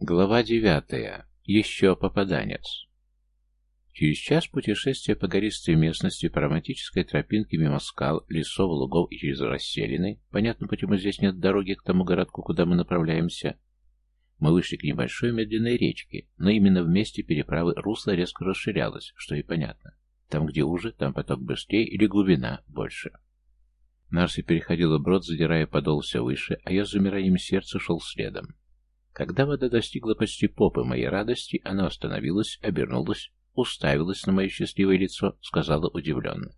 Глава девятая. Еще попаданец. Через час путешествия по гористой местности, по романтической тропинке мимо скал, лесов, лугов и через расселины, понятно, почему здесь нет дороги к тому городку, куда мы направляемся, мы вышли к небольшой медленной речке, но именно в месте переправы русло резко расширялось, что и понятно. Там, где уже, там поток быстрее или глубина больше. Нарси переходила брод, задирая подол все выше, а я с замиранием сердца шел следом. Когда вода достигла почти попы моей радости, она остановилась, обернулась, уставилась на мое счастливое лицо, сказала удивленно.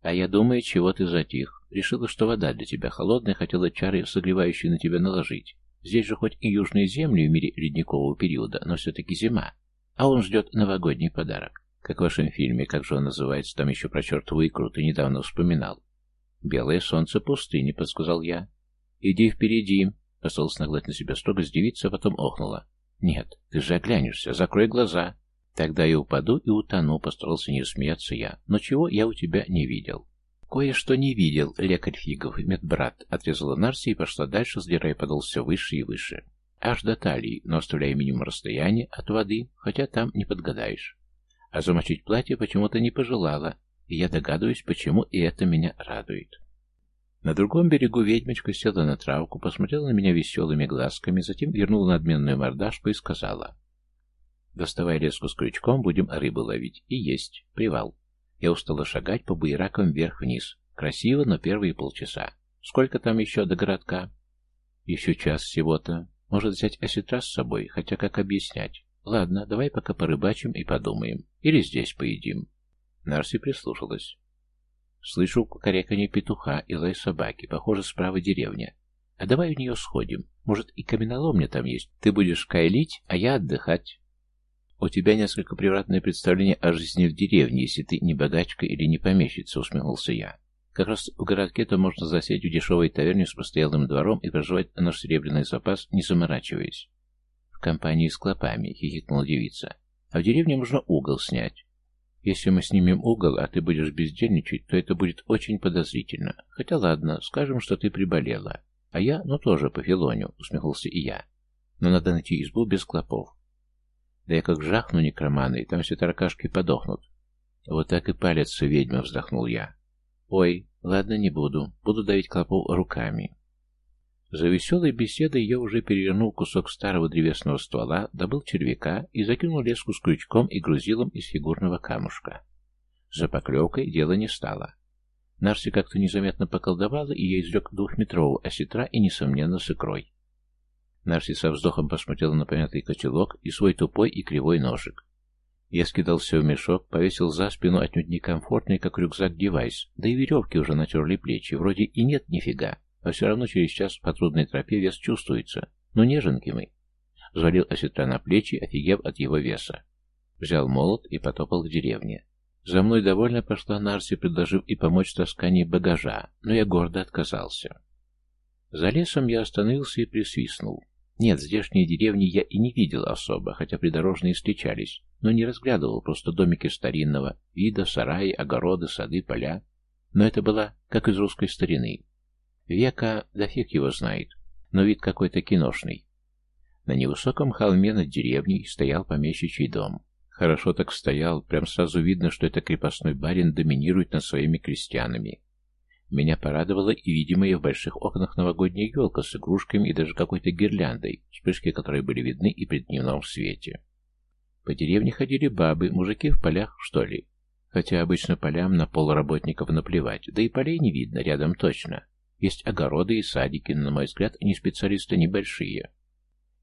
«А я думаю, чего ты затих. Решила, что вода для тебя холодная, хотела чары, согревающие на тебя, наложить. Здесь же хоть и южные земли в мире ледникового периода, но все-таки зима. А он ждет новогодний подарок. Как в вашем фильме, как же он называется, там еще про чертову икру ты недавно вспоминал. «Белое солнце пустыни», — подсказал я. «Иди впереди», Постаралась нагладить на себя строгость девица, а потом охнула. «Нет, ты же оглянешься, закрой глаза». «Тогда я упаду и утону», — постарался не смеяться я. «Но чего я у тебя не видел?» «Кое-что не видел, лекарь Фигов, медбрат», — отрезала Нарси и пошла дальше, сдирая подол все выше и выше. Аж до талии, но оставляя минимум расстояния от воды, хотя там не подгадаешь. А замочить платье почему-то не пожелала, и я догадываюсь, почему, и это меня радует. На другом берегу ведьмочка села на травку, посмотрела на меня веселыми глазками, затем вернула надменную мордашку и сказала. «Доставай леску с крючком, будем рыбу ловить. И есть. Привал». Я устала шагать по буеракам вверх-вниз. Красиво, но первые полчаса. Сколько там еще до городка? Еще час всего-то. Может взять осетра с собой, хотя как объяснять? Ладно, давай пока порыбачим и подумаем. Или здесь поедим. Нарси прислушалась. Слышу кукареканье петуха и лай собаки. Похоже, справа деревня. А давай в нее сходим. Может, и каменоломня там есть. Ты будешь кайлить, а я отдыхать. У тебя несколько превратное представление о жизни в деревне, если ты не богачка или не помещица, усмехнулся я. Как раз в городке-то можно засесть в дешевой таверне с постоялым двором и проживать наш серебряный запас, не заморачиваясь. В компании с клопами, хихикнула девица. А в деревне можно угол снять. Если мы снимем угол, а ты будешь бездельничать, то это будет очень подозрительно. Хотя ладно, скажем, что ты приболела. А я, ну тоже по филоню, усмехнулся и я. Но надо найти избу без клопов. Да я как жахну некроманы, и там все таракашки подохнут. Вот так и палятся ведьма, вздохнул я. Ой, ладно, не буду. Буду давить клопов руками. За веселой беседой я уже перевернул кусок старого древесного ствола, добыл червяка и закинул леску с крючком и грузилом из фигурного камушка. За поклевкой дело не стало. Нарси как-то незаметно поколдовала, и я извлек двухметрового осетра и, несомненно, с икрой. Нарси со вздохом посмотрела на помятый котелок и свой тупой и кривой ножик. Я скидал все в мешок, повесил за спину отнюдь некомфортный, как рюкзак, девайс, да и веревки уже натерли плечи, вроде и нет нифига. А все равно через час по трудной тропе вес чувствуется. Ну, неженки мы. Взвалил осетра на плечи, офигев от его веса. Взял молот и потопал к деревне. За мной довольно пошла Нарси, предложив и помочь в таскании багажа, но я гордо отказался. За лесом я остановился и присвистнул. Нет, здешние деревни я и не видел особо, хотя придорожные встречались, но не разглядывал просто домики старинного вида, сараи, огороды, сады, поля. Но это было как из русской старины. Века, да фиг его знает, но вид какой-то киношный. На невысоком холме над деревней стоял помещичий дом. Хорошо так стоял, прям сразу видно, что это крепостной барин доминирует над своими крестьянами. Меня порадовала и видимая в больших окнах новогодняя елка с игрушками и даже какой-то гирляндой, вспышки которой были видны и при дневном свете. По деревне ходили бабы, мужики в полях, что ли. Хотя обычно полям на полуработников наплевать, да и полей не видно рядом точно. Есть огороды и садики, но, на мой взгляд, они специалисты небольшие.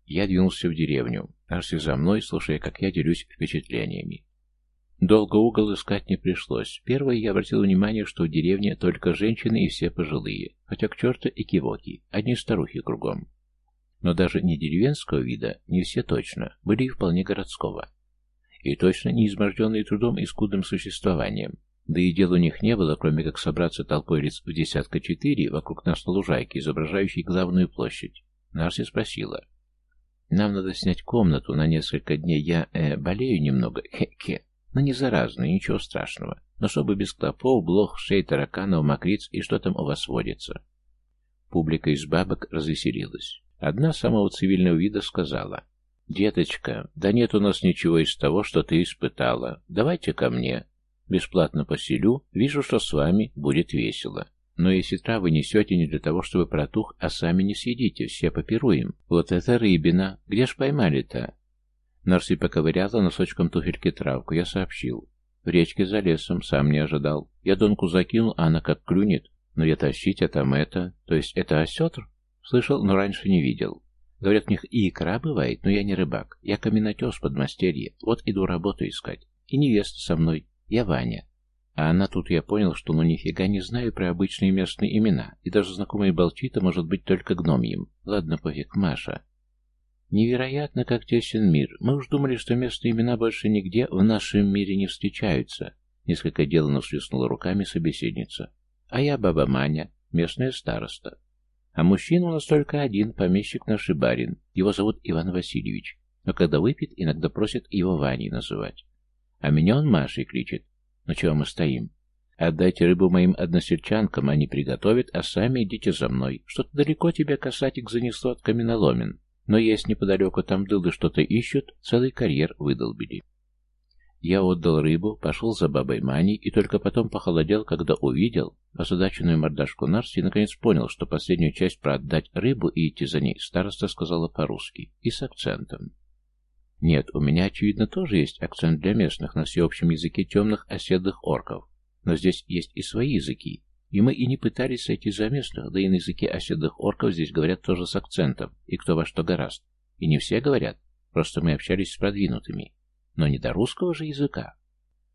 Я двинулся в деревню, Арси за мной, слушая, как я делюсь впечатлениями. Долго угол искать не пришлось. Первое я обратил внимание, что в деревне только женщины и все пожилые, хотя к черту и кивоки, одни старухи кругом. Но даже не деревенского вида, не все точно, были и вполне городского. И точно не изможденные трудом и скудным существованием, да и дел у них не было, кроме как собраться толпой лиц в десятка четыре вокруг нас на лужайке, изображающей главную площадь. Нарси спросила. «Нам надо снять комнату на несколько дней. Я, э, болею немного, хе-хе, но не заразно, ничего страшного. Но чтобы без клопов, блох, шей, тараканов, мокриц и что там у вас водится». Публика из бабок развеселилась. Одна самого цивильного вида сказала. «Деточка, да нет у нас ничего из того, что ты испытала. Давайте ко мне. Бесплатно поселю, вижу, что с вами будет весело. Но если травы несете не для того, чтобы протух, а сами не съедите, все попируем. Вот это рыбина. Где ж поймали-то?» Нарси поковыряла носочком туфельки травку. Я сообщил. В речке за лесом, сам не ожидал. Я донку закинул, а она как клюнет. Но я тащить, а там это... То есть это осетр? Слышал, но раньше не видел. Говорят, у них и икра бывает, но я не рыбак. Я каменотес подмастерье. Вот иду работу искать. И невеста со мной. Я Ваня. А она тут, я понял, что ну нифига не знаю про обычные местные имена. И даже знакомые Болчита может быть только гномьем. Ладно, пофиг, Маша. Невероятно, как тесен мир. Мы уж думали, что местные имена больше нигде в нашем мире не встречаются. Несколько деланно всплеснула руками собеседница. А я баба Маня, местная староста. А мужчина у нас только один, помещик наш и барин. Его зовут Иван Васильевич. Но когда выпьет, иногда просит его Ваней называть. А меня он Машей кричит. Ну чего мы стоим? Отдайте рыбу моим односельчанкам, они приготовят, а сами идите за мной. Что-то далеко тебя касатик занесло от каменоломен. Но есть неподалеку, там дылды что-то ищут, целый карьер выдолбили. Я отдал рыбу, пошел за бабой Маней и только потом похолодел, когда увидел озадаченную мордашку Нарси и наконец понял, что последнюю часть про отдать рыбу и идти за ней староста сказала по-русски и с акцентом. Нет, у меня, очевидно, тоже есть акцент для местных на всеобщем языке темных оседлых орков, но здесь есть и свои языки, и мы и не пытались сойти за местных, да и на языке оседлых орков здесь говорят тоже с акцентом, и кто во что гораст. И не все говорят, просто мы общались с продвинутыми. Но не до русского же языка.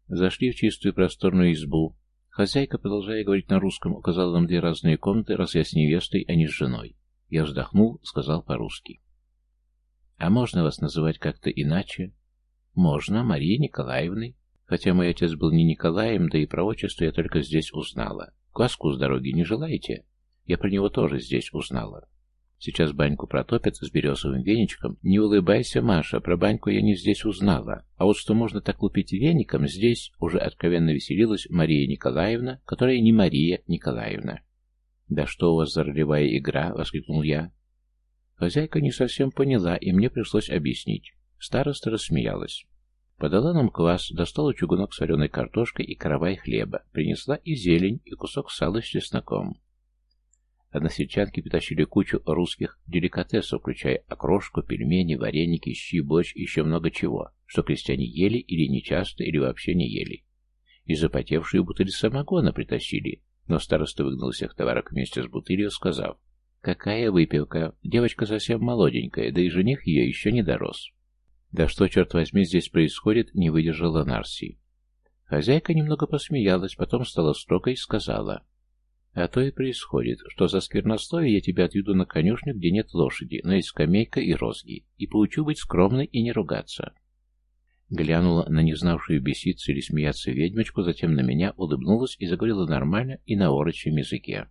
Зашли в чистую просторную избу. Хозяйка, продолжая говорить на русском, указала нам две разные комнаты, раз я с невестой, а не с женой. Я вздохнул, сказал по-русски. «А можно вас называть как-то иначе?» «Можно, Мария Николаевной. Хотя мой отец был не Николаем, да и про отчество я только здесь узнала. Кваску с дороги не желаете? Я про него тоже здесь узнала. Сейчас баньку протопят с березовым веничком. Не улыбайся, Маша, про баньку я не здесь узнала. А вот что можно так лупить веником, здесь уже откровенно веселилась Мария Николаевна, которая не Мария Николаевна. «Да что у вас за ролевая игра?» — воскликнул я. Хозяйка не совсем поняла, и мне пришлось объяснить. Староста рассмеялась. Подала нам квас, достала чугунок с вареной картошкой и каравай хлеба, принесла и зелень, и кусок сала с чесноком. Односельчанки притащили кучу русских деликатесов, включая окрошку, пельмени, вареники, щи, борщ и еще много чего, что крестьяне ели или нечасто, или вообще не ели. И запотевшие бутыли самогона притащили, но староста выгнал всех товарок вместе с бутылью, сказав, «Какая выпивка! Девочка совсем молоденькая, да и жених ее еще не дорос». «Да что, черт возьми, здесь происходит?» — не выдержала Нарси. Хозяйка немного посмеялась, потом стала строгой и сказала. «А то и происходит, что за сквернословие я тебя отведу на конюшню, где нет лошади, но есть скамейка и розги, и поучу быть скромной и не ругаться». Глянула на не знавшую беситься или смеяться ведьмочку, затем на меня, улыбнулась и заговорила нормально и на орочьем языке.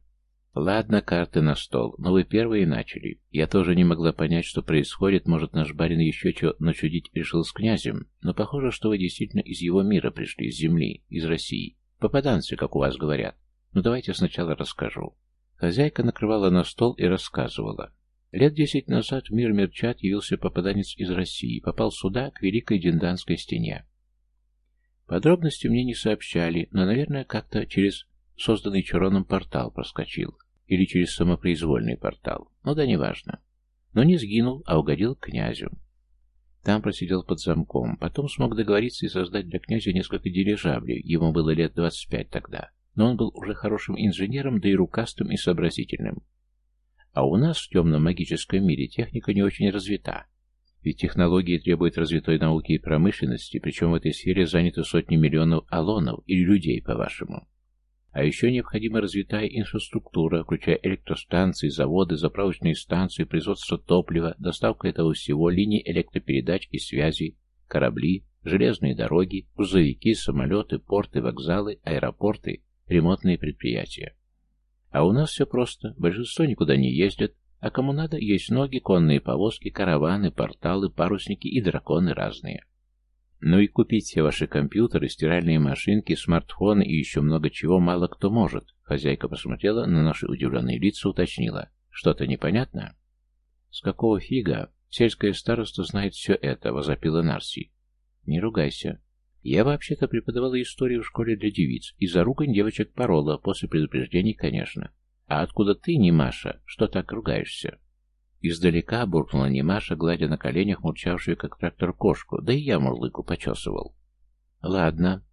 «Ладно, карты на стол, но вы первые начали. Я тоже не могла понять, что происходит. Может, наш барин еще что начудить решил с князем. Но похоже, что вы действительно из его мира пришли, из земли, из России. Попаданцы, как у вас говорят. Ну, давайте сначала расскажу». Хозяйка накрывала на стол и рассказывала. Лет десять назад в мир Мерчат явился попаданец из России попал сюда, к Великой Динданской стене. Подробности мне не сообщали, но, наверное, как-то через созданный Чуроном портал проскочил. Или через самопроизвольный портал. Ну да неважно. Но не сгинул, а угодил к князю. Там просидел под замком. Потом смог договориться и создать для князя несколько дирижаблей. Ему было лет 25 тогда. Но он был уже хорошим инженером, да и рукастым и сообразительным. А у нас в темном магическом мире техника не очень развита. Ведь технологии требуют развитой науки и промышленности, причем в этой сфере заняты сотни миллионов алонов или людей, по-вашему. А еще необходима развитая инфраструктура, включая электростанции, заводы, заправочные станции, производство топлива, доставка этого всего, линии электропередач и связи, корабли, железные дороги, грузовики, самолеты, порты, вокзалы, аэропорты, ремонтные предприятия. А у нас все просто. Большинство никуда не ездят, а кому надо, есть ноги, конные повозки, караваны, порталы, парусники и драконы разные. Ну и купить все ваши компьютеры, стиральные машинки, смартфоны и еще много чего мало кто может. Хозяйка посмотрела на наши удивленные лица, уточнила. Что-то непонятно? С какого фига? Сельская староста знает все это, возопила Нарси. Не ругайся. Я вообще-то преподавала историю в школе для девиц, и за ругань девочек порола, после предупреждений, конечно. А откуда ты, не Маша, что так ругаешься? Издалека буркнула Немаша, гладя на коленях мурчавшую, как трактор, кошку, да и я мурлыку почесывал. Ладно.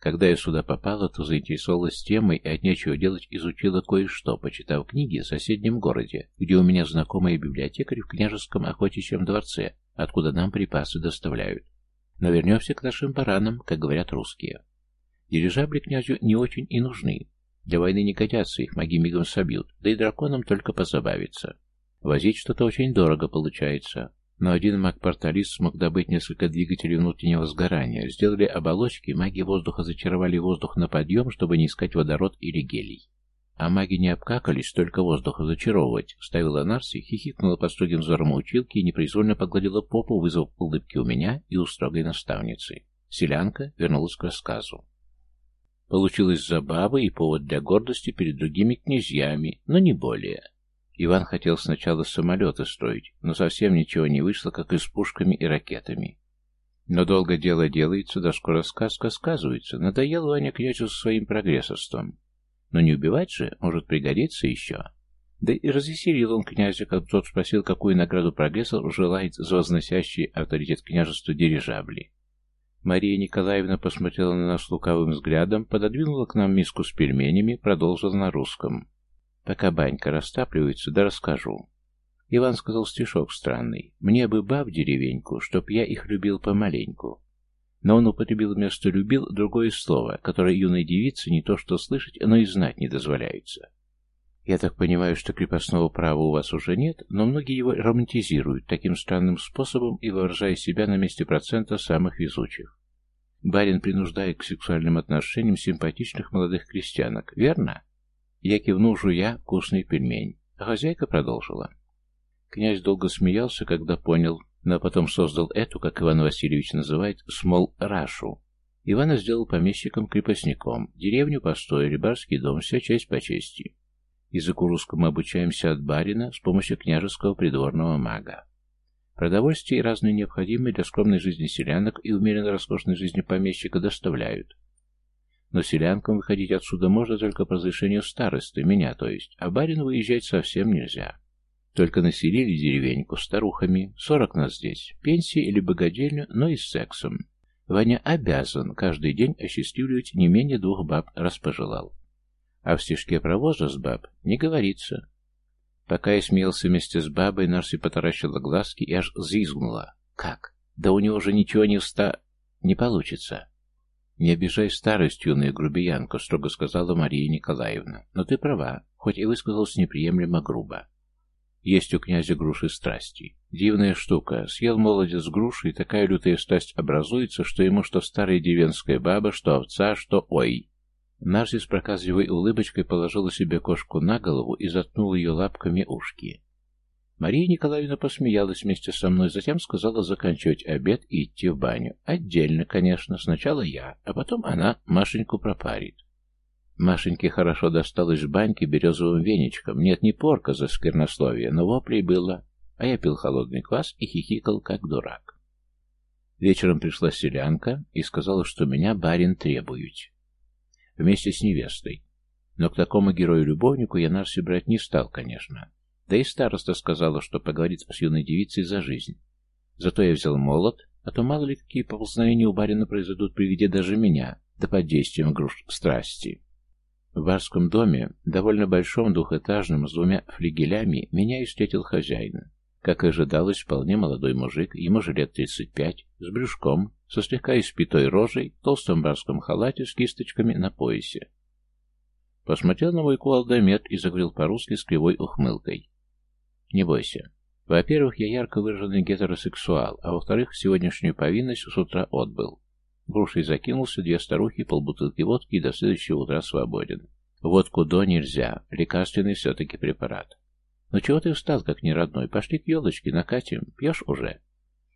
Когда я сюда попала, то заинтересовалась темой и от нечего делать изучила кое-что, почитав книги в соседнем городе, где у меня знакомая библиотекарь в княжеском охотничьем дворце, откуда нам припасы доставляют. Но вернемся к нашим баранам, как говорят русские. Дирижабли князю не очень и нужны. Для войны не годятся, их маги мигом собьют, да и драконам только позабавиться. Возить что-то очень дорого получается. Но один маг-порталист смог добыть несколько двигателей внутреннего сгорания. Сделали оболочки, маги воздуха зачаровали воздух на подъем, чтобы не искать водород или гелий. А маги не обкакались, только воздуха зачаровывать. Ставила Нарси, хихикнула под строгим взором училки и непроизвольно погладила попу, вызвав улыбки у меня и у строгой наставницы. Селянка вернулась к рассказу. Получилось забава и повод для гордости перед другими князьями, но не более. Иван хотел сначала самолеты строить, но совсем ничего не вышло, как и с пушками и ракетами. Но долго дело делается, да скоро сказка сказывается. Надоел Ваня князю со своим прогрессорством. Но не убивать же, может пригодиться еще. Да и развеселил он князя, когда тот спросил, какую награду прогрессор желает за возносящий авторитет княжества дирижабли. Мария Николаевна посмотрела на нас лукавым взглядом, пододвинула к нам миску с пельменями, продолжила на русском. Пока банька растапливается, да расскажу. Иван сказал стишок странный. Мне бы баб деревеньку, чтоб я их любил помаленьку. Но он употребил вместо «любил» другое слово, которое юной девице не то что слышать, но и знать не дозволяется. Я так понимаю, что крепостного права у вас уже нет, но многие его романтизируют таким странным способом и выражая себя на месте процента самых везучих. Барин принуждает к сексуальным отношениям симпатичных молодых крестьянок, верно? Я кивнул, жуя вкусный пельмень. А хозяйка продолжила. Князь долго смеялся, когда понял, но потом создал эту, как Иван Васильевич называет, смол рашу. Ивана сделал помещиком-крепостником, деревню построили, барский дом, вся честь по чести. Языку русскому обучаемся от барина с помощью княжеского придворного мага. Продовольствие и разные необходимые для скромной жизни селянок и умеренно роскошной жизни помещика доставляют. Но селянкам выходить отсюда можно только по разрешению старосты, меня то есть, а барину выезжать совсем нельзя. Только населили деревеньку старухами, сорок нас здесь, пенсии или богадельню, но и с сексом. Ваня обязан каждый день осчастливливать не менее двух баб, раз пожелал. А в стишке про возраст баб не говорится. Пока я смеялся вместе с бабой, Нарси потаращила глазки и аж зизгнула. «Как? Да у него же ничего не вста... не получится». «Не обижай старость, юная грубиянка», — строго сказала Мария Николаевна. «Но ты права, хоть и высказался неприемлемо грубо. Есть у князя груши страсти. Дивная штука. Съел молодец груши, и такая лютая страсть образуется, что ему что старая деревенская баба, что овца, что ой». Нарзи с проказливой улыбочкой положила себе кошку на голову и заткнула ее лапками ушки. Мария Николаевна посмеялась вместе со мной, затем сказала заканчивать обед и идти в баню. Отдельно, конечно, сначала я, а потом она Машеньку пропарит. Машеньке хорошо досталось в баньке березовым веничком. Нет, не порка за сквернословие, но воплей было. А я пил холодный квас и хихикал, как дурак. Вечером пришла селянка и сказала, что меня барин требует. Вместе с невестой. Но к такому герою-любовнику я Нарси брать не стал, конечно. Да и староста сказала, что поговорит с юной девицей за жизнь. Зато я взял молот, а то мало ли какие поползновения у барина произойдут при виде даже меня, да под действием груш страсти. В барском доме, довольно большом, двухэтажном, с двумя флигелями, меня и встретил хозяин. Как и ожидалось, вполне молодой мужик, ему же лет тридцать пять, с брюшком, со слегка испитой рожей, толстом барском халате с кисточками на поясе. Посмотрел на мой куалдомет и заговорил по-русски с кривой ухмылкой. Не бойся. Во-первых, я ярко выраженный гетеросексуал, а во-вторых, сегодняшнюю повинность с утра отбыл. Грушей закинулся, две старухи, полбутылки водки и до следующего утра свободен. Водку до нельзя, лекарственный все-таки препарат. Ну чего ты встал, как не родной? Пошли к елочке, накатим, пьешь уже?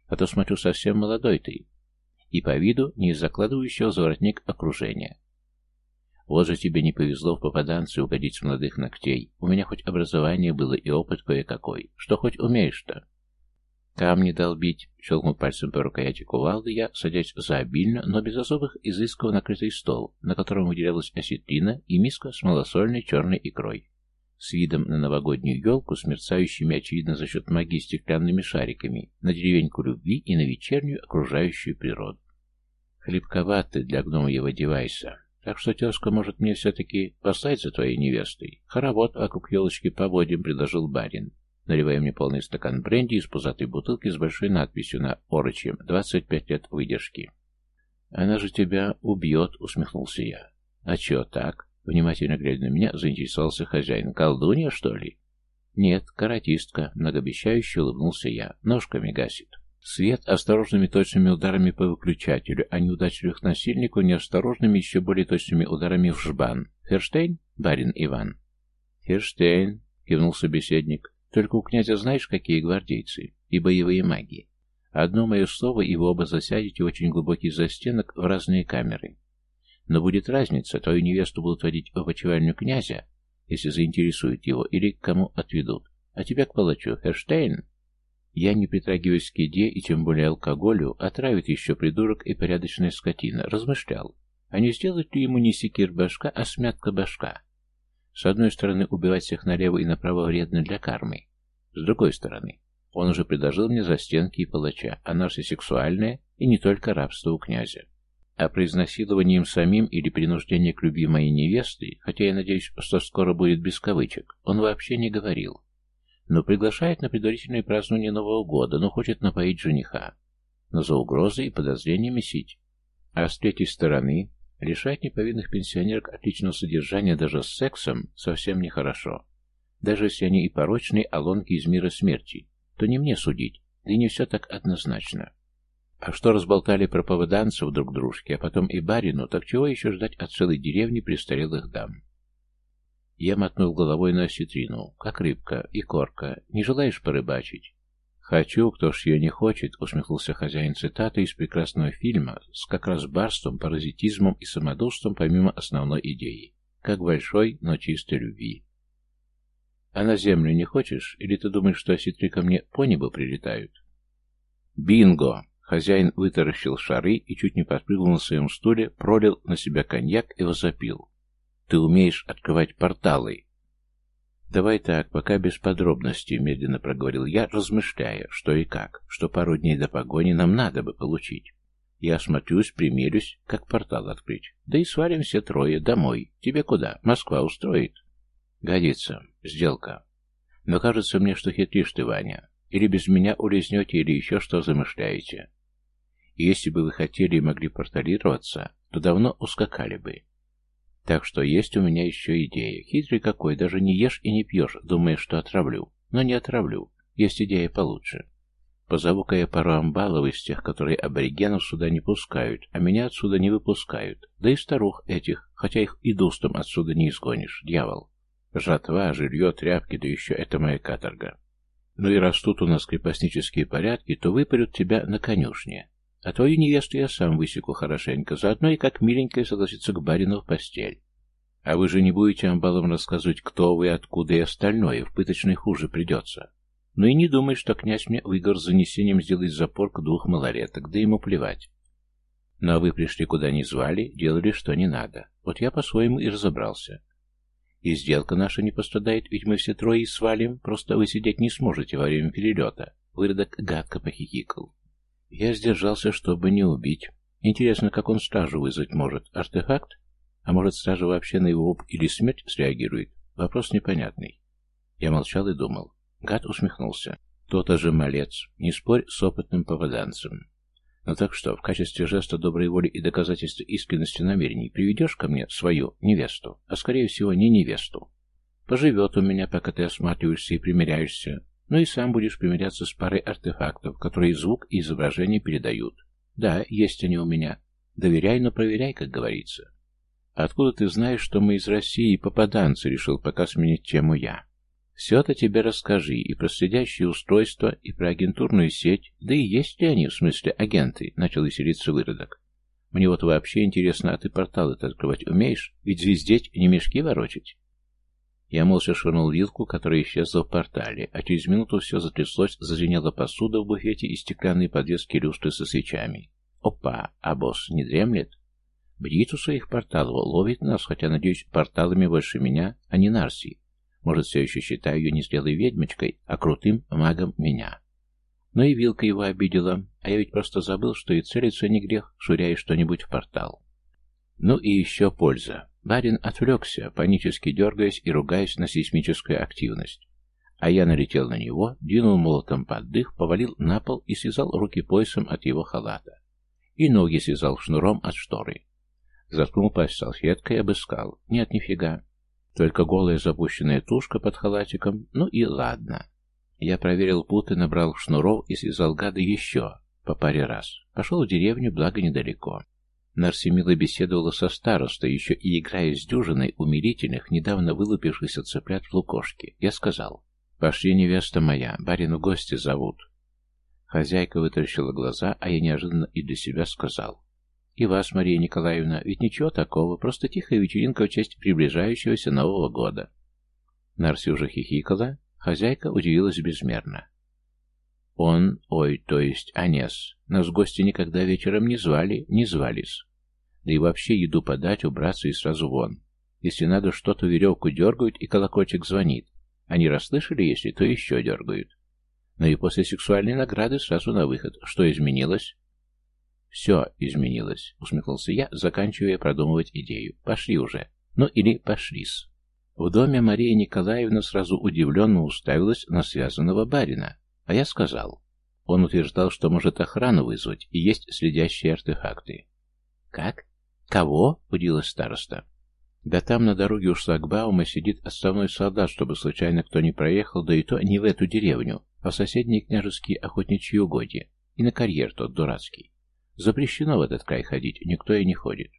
А то, смотрю, совсем молодой ты. И по виду не из закладывающего за воротник окружения. Вот же тебе не повезло в попаданце угодить с молодых ногтей. У меня хоть образование было и опыт кое-какой. Что хоть умеешь-то? Камни долбить, щелкнул пальцем по рукояти кувалды я, садясь за обильно, но без особых изысков накрытый стол, на котором выделялась осетрина и миска с малосольной черной икрой. С видом на новогоднюю елку, с мерцающими, очевидно, за счет магии стеклянными шариками, на деревеньку любви и на вечернюю окружающую природу. Хлебковатый для гномьего девайса. Так что тезка может мне все-таки послать за твоей невестой. Хоровод вокруг елочки поводим, предложил барин наливая мне полный стакан бренди из пузатой бутылки с большой надписью на орочьем «25 лет выдержки». «Она же тебя убьет», — усмехнулся я. «А чё так?» — внимательно глядя на меня, заинтересовался хозяин. «Колдунья, что ли?» «Нет, каратистка», — многообещающе улыбнулся я. «Ножками гасит». Свет осторожными точными ударами по выключателю, а неудачливых насильнику неосторожными еще более точными ударами в жбан. «Ферштейн?» — барин Иван. «Ферштейн», — кивнул собеседник. Только у князя знаешь, какие гвардейцы и боевые маги. Одно мое слово, и вы оба засядете в очень глубокий застенок в разные камеры. Но будет разница, твою невесту будут водить в опочивальню князя, если заинтересует его, или к кому отведут. А тебя к палачу, Херштейн? Я не притрагиваюсь к еде и тем более алкоголю, отравит еще придурок и порядочная скотина. Размышлял. А не сделать ли ему не секир башка, а смятка башка? С одной стороны, убивать всех налево и направо вредно для кармы. С другой стороны, он уже предложил мне застенки и палача, а наше сексуальное и не только рабство у князя. А про изнасилование им самим или принуждение к любимой невесты, хотя я надеюсь, что скоро будет без кавычек, он вообще не говорил. Но приглашает на предварительное празднование Нового года, но хочет напоить жениха. Но за угрозы и подозрения месить. А с третьей стороны, Лишать неповинных пенсионерок отличного содержания даже с сексом совсем нехорошо. Даже если они и порочные алонки из мира смерти, то не мне судить, да и не все так однозначно. А что разболтали про поводанцев друг дружке, а потом и барину, так чего еще ждать от целой деревни престарелых дам? Я мотнул головой на осетрину, как рыбка и корка. Не желаешь порыбачить? «Хочу, кто ж ее не хочет», — усмехнулся хозяин цитаты из прекрасного фильма с как раз барством, паразитизмом и самодурством помимо основной идеи. Как большой, но чистой любви. «А на землю не хочешь? Или ты думаешь, что осетри ко мне по небу прилетают?» «Бинго!» Хозяин вытаращил шары и чуть не подпрыгнул на своем стуле, пролил на себя коньяк и возопил. «Ты умеешь открывать порталы!» «Давай так, пока без подробностей», — медленно проговорил я, размышляя, что и как, что пару дней до погони нам надо бы получить. Я осмотрюсь, примерюсь, как портал открыть. Да и свалим все трое домой. Тебе куда? Москва устроит? Годится. Сделка. Но кажется мне, что хитришь ты, Ваня. Или без меня улизнете, или еще что замышляете. Если бы вы хотели и могли порталироваться, то давно ускакали бы. Так что есть у меня еще идея. Хитрый какой, даже не ешь и не пьешь, думая, что отравлю. Но не отравлю. Есть идея получше. Позову-ка я пару амбалов из тех, которые аборигенов сюда не пускают, а меня отсюда не выпускают. Да и старух этих, хотя их и дустом отсюда не изгонишь, дьявол. Жатва, жилье, тряпки, да еще это моя каторга. Ну и растут у нас крепостнические порядки, то выпарют тебя на конюшне. А твою невесту я сам высеку хорошенько, заодно и как миленькая согласится к барину в постель. А вы же не будете амбалам рассказывать, кто вы, откуда и остальное, в пыточной хуже придется. Ну и не думай, что князь мне выгор с занесением сделает запорку двух малолеток, да ему плевать. А вы пришли куда не звали, делали что не надо. Вот я по-своему и разобрался. И сделка наша не пострадает, ведь мы все трое и свалим, просто вы сидеть не сможете во время перелета. Выродок гадко похихикал. Я сдержался, чтобы не убить. Интересно, как он стражу вызвать может? Артефакт? А может, стража вообще на его об или смерть среагирует? Вопрос непонятный. Я молчал и думал. Гад усмехнулся. То-то же малец. Не спорь с опытным попаданцем. Ну так что, в качестве жеста доброй воли и доказательства искренности намерений приведешь ко мне свою невесту, а скорее всего не невесту. Поживет у меня, пока ты осматриваешься и примиряешься, ну и сам будешь примиряться с парой артефактов, которые звук и изображение передают. Да, есть они у меня. Доверяй, но проверяй, как говорится. Откуда ты знаешь, что мы из России попаданцы, решил пока сменить тему я. Все это тебе расскажи, и про следящие устройства, и про агентурную сеть, да и есть ли они, в смысле агенты, начал веселиться выродок. Мне вот вообще интересно, а ты порталы-то открывать умеешь? Ведь звездеть не мешки ворочать. Я молча швырнул вилку, которая исчезла в портале, а через минуту все затряслось, зазвенела посуда в буфете и стеклянные подвески люстры со свечами. Опа, а босс не дремлет? Бдит у своих порталов, ловит нас, хотя, надеюсь, порталами больше меня, а не Нарси. Может, все еще считаю ее не зрелой ведьмочкой, а крутым магом меня. Но и вилка его обидела, а я ведь просто забыл, что и целиться не грех, швыряя что-нибудь в портал. Ну и еще польза. Барин отвлекся, панически дергаясь и ругаясь на сейсмическую активность. А я налетел на него, двинул молотом под дых, повалил на пол и связал руки поясом от его халата. И ноги связал шнуром от шторы. Заткнул пасть салфеткой обыскал. Нет, нифига. Только голая запущенная тушка под халатиком. Ну и ладно. Я проверил путы, набрал шнуров и связал гады еще по паре раз. Пошел в деревню, благо недалеко. Нарсимила беседовала со старостой, еще и играя с дюжиной умилительных, недавно вылупившихся цыплят в лукошке. Я сказал, «Пошли, невеста моя, барин в гости зовут». Хозяйка вытащила глаза, а я неожиданно и для себя сказал, «И вас, Мария Николаевна, ведь ничего такого, просто тихая вечеринка в честь приближающегося Нового года». Нарси уже хихикала, хозяйка удивилась безмерно. Он, ой, то есть Анес, нас гости никогда вечером не звали, не звались. Да и вообще еду подать, убраться и сразу вон. Если надо что-то, веревку дергают и колокольчик звонит. Они расслышали, если, то еще дергают. Но и после сексуальной награды сразу на выход. Что изменилось? Все изменилось, усмехнулся я, заканчивая продумывать идею. Пошли уже. Ну или пошлись. В доме Мария Николаевна сразу удивленно уставилась на связанного барина. А я сказал. Он утверждал, что может охрану вызвать, и есть следящие артефакты. «Как? Кого?» — удивилась староста. «Да там на дороге у шлагбаума сидит отставной солдат, чтобы случайно кто не проехал, да и то не в эту деревню, а в соседние княжеские охотничьи угодья, и на карьер тот дурацкий. Запрещено в этот край ходить, никто и не ходит.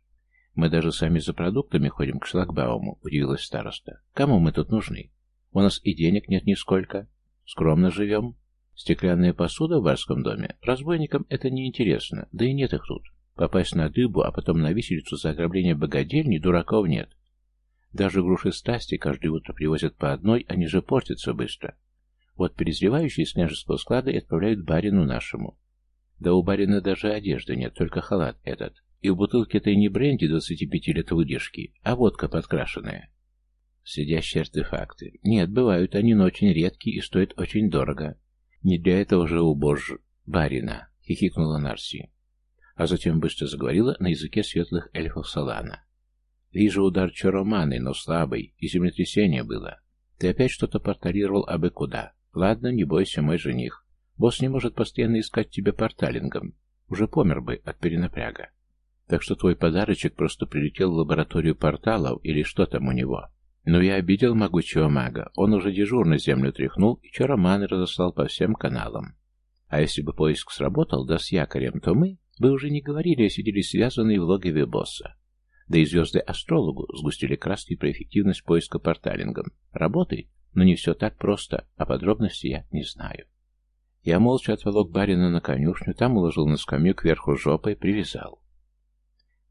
Мы даже сами за продуктами ходим к шлагбауму», — удивилась староста. «Кому мы тут нужны? У нас и денег нет нисколько. Скромно живем, Стеклянная посуда в барском доме? Разбойникам это не интересно, да и нет их тут. Попасть на дыбу, а потом на виселицу за ограбление богадельни дураков нет. Даже груши страсти каждое утро привозят по одной, они же портятся быстро. Вот перезревающие из княжеского склада и отправляют барину нашему. Да у барина даже одежды нет, только халат этот. И в бутылке-то и не бренди 25 лет выдержки, а водка подкрашенная. Сидящие артефакты. Нет, бывают они, но очень редкие и стоят очень дорого. «Не для этого же убож... барина!» — хихикнула Нарси. А затем быстро заговорила на языке светлых эльфов Салана. «Вижу удар чароманы, но слабый, и землетрясение было. Ты опять что-то порталировал абы куда. Ладно, не бойся, мой жених. Босс не может постоянно искать тебя порталингом. Уже помер бы от перенапряга. Так что твой подарочек просто прилетел в лабораторию порталов или что там у него. Но я обидел могучего мага. Он уже дежурно землю тряхнул и чароманы разослал по всем каналам. А если бы поиск сработал, да с якорем, то мы бы уже не говорили, а сидели связанные в логове босса. Да и звезды астрологу сгустили краски про эффективность поиска порталингом. Работает, но не все так просто, а подробности я не знаю. Я молча отволок барина на конюшню, там уложил на скамью кверху жопой, привязал.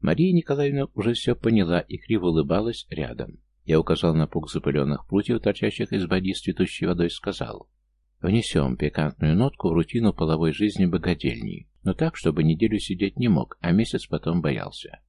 Мария Николаевна уже все поняла и криво улыбалась рядом. Я указал на пук запыленных прутьев, торчащих из води с цветущей водой, сказал. Внесем пикантную нотку в рутину половой жизни богадельни, но так, чтобы неделю сидеть не мог, а месяц потом боялся.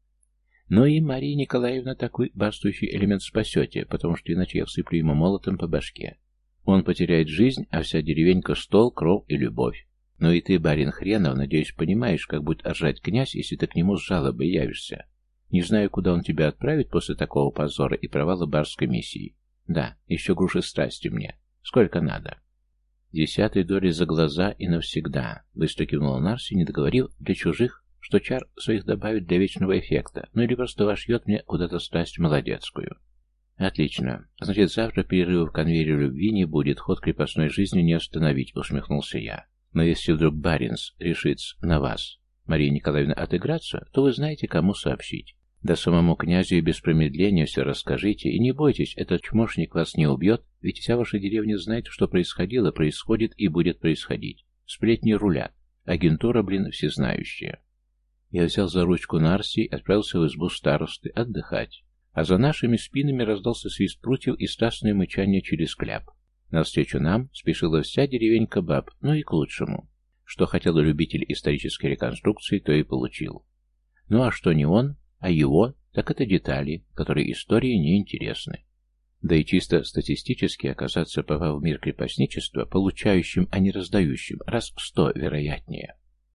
Но и Мария Николаевна такой бастующий элемент спасете, потому что иначе я всыплю ему молотом по башке. Он потеряет жизнь, а вся деревенька — стол, кров и любовь. Но и ты, барин Хренов, надеюсь, понимаешь, как будет ржать князь, если ты к нему с жалобой явишься. Не знаю, куда он тебя отправит после такого позора и провала барской миссии. Да, еще груши страсти мне. Сколько надо? Десятой доли за глаза и навсегда. Быстро кивнула Нарси, не договорив для чужих, что чар своих добавит для вечного эффекта, ну или просто вошьет мне куда-то страсть молодецкую. Отлично. Значит, завтра перерыва в конвейере любви не будет, ход крепостной жизни не остановить, усмехнулся я. Но если вдруг Баринс решит на вас, Мария Николаевна, отыграться, то вы знаете, кому сообщить. Да самому князю и без промедления все расскажите, и не бойтесь, этот чмошник вас не убьет, ведь вся ваша деревня знает, что происходило, происходит и будет происходить. Сплетни рулят. Агентура, блин, всезнающая. Я взял за ручку Нарси и отправился в избу старосты отдыхать. а за нашими спинами раздался свист прутьев и страстное мычание через кляп. Навстречу нам спешила вся деревенька баб, но и к лучшему. Что хотел любитель исторической реконструкции, то и получил. Ну а что не он, а его, так это детали, которые истории не интересны. Да и чисто статистически оказаться, попав в мир крепостничества, получающим, а не раздающим, раз в сто вероятнее.